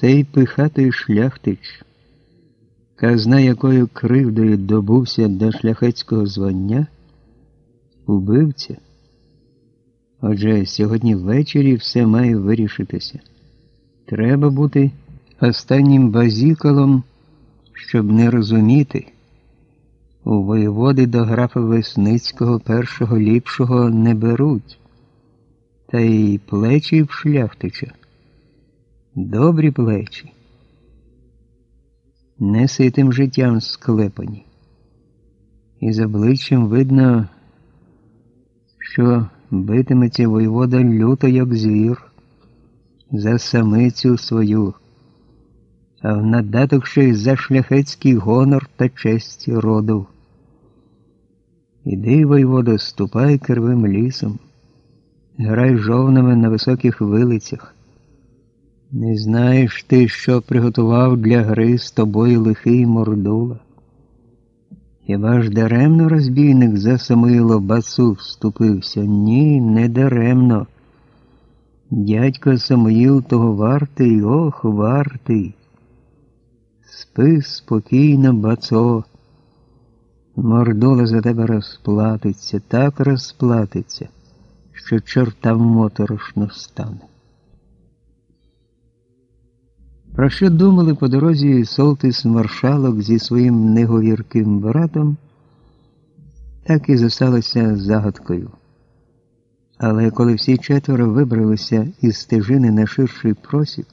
Цей пихатий шляхтич, казна якою кривдою добувся до шляхетського звання, убивця. Отже, сьогодні ввечері все має вирішитися. Треба бути останнім базікалом, щоб не розуміти. У воєводи до графа Весницького першого ліпшого не беруть, та й плечі в шляхтича. Добрі плечі, неситим життям склепані. І з обличчям видно, що битиметься воєвода люто, як звір, за самицю свою, а в надаток ще й за шляхетський гонор та честь роду. Іди, воєводо, ступай кривим лісом, грай жовнами на високих вилицях. Не знаєш ти, що приготував для гри з тобою лихий мордула? Хіба ж даремно розбійник за Самуїло бацу вступився? Ні, не даремно. Дядько Самуїл того вартий, ох, вартий. Спи спокійно, бацо. Мордула за тебе розплатиться, так розплатиться, що чортам моторошно стане. Про що думали по дорозі Солтис маршалок зі своїм неговірким братом, так і зосталося загадкою. Але коли всі четверо вибралися із стежини на ширший просік,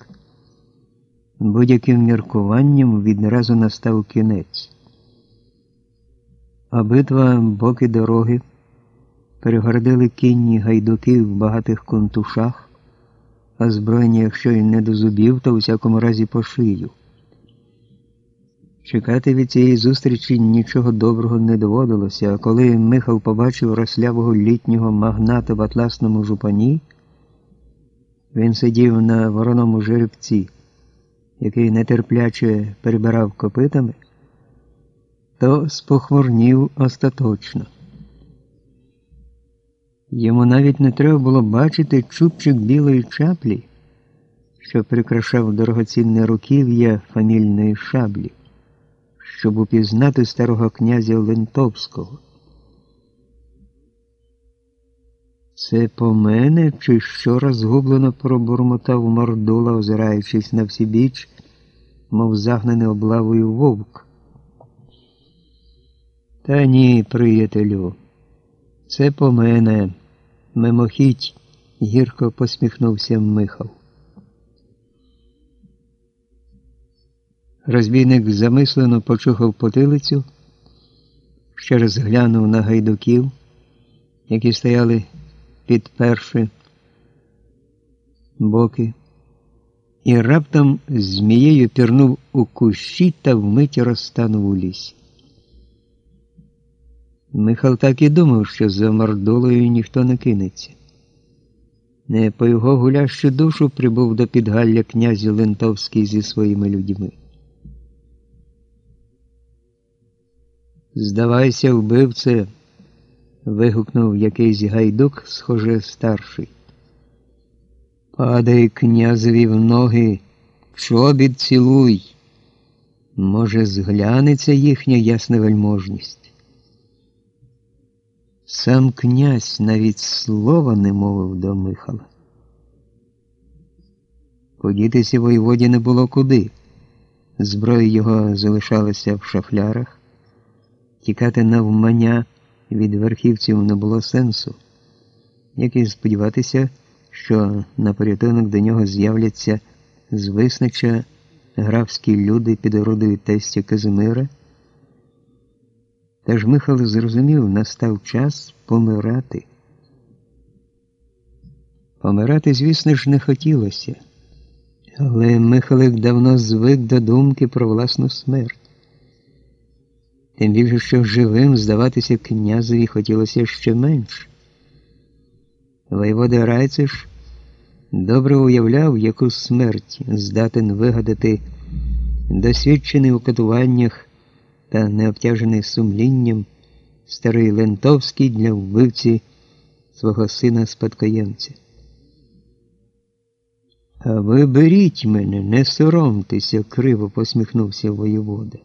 будь-яким міркуванням відразу настав кінець. Обидва боки дороги перегородили кінні гайдуки в багатих контушах озброєні, якщо й не до зубів, то у всякому разі по шию. Чекати від цієї зустрічі нічого доброго не доводилося, а коли Михал побачив рослявого літнього магната в атласному жупані, він сидів на вороному жеребці, який нетерпляче перебирав копитами, то спохмурнів остаточно. Йому навіть не треба було бачити чубчик білої чаплі, що прикрашав дорогоцінне руків'я фамільної шаблі, щоб упізнати старого князя Лентовського. Це по мене, чи що розгублено пробурмотав мордула, озираючись на всі біч, мов загнаний облавою вовк. Та ні, приятелю, це по мене. Мимохідь гірко посміхнувся Михал. Розбійник замислено почухав потилицю, ще раз глянув на гайдуків, які стояли під перші боки, і раптом змією пірнув у кущі та вмить розтанув у лісі. Михал так і думав, що за мордолою ніхто не кинеться. Не по його гулящу душу прибув до підгалля князь Лентовський зі своїми людьми. Здавайся, вбивце, вигукнув якийсь гайдук, схоже, старший. Падай князеві в ноги, чобіт цілуй. Може, зглянеться їхня ясна вельможність. Сам князь навіть слова не мовив до Михала. Подітися воєводі не було куди. Зброя його залишалася в шафлярах, тікати навмання від верхівців не було сенсу, як і сподіватися, що на порятунок до нього з'являться з виснича графські люди під орудою тестя Казимира. Та ж Михайло зрозумів, настав час помирати. Помирати, звісно ж, не хотілося, але Михайлик давно звик до думки про власну смерть. Тим більше, що живим здаватися князеві хотілося ще менше. Воєвода Райцеш добре уявляв, яку смерть здатен вигадати досвідчений у катуваннях та необтяжений сумлінням старий Лентовський для вбивці свого сина спадкоємця. А ви беріть мене, не соромтеся, криво посміхнувся воєвода.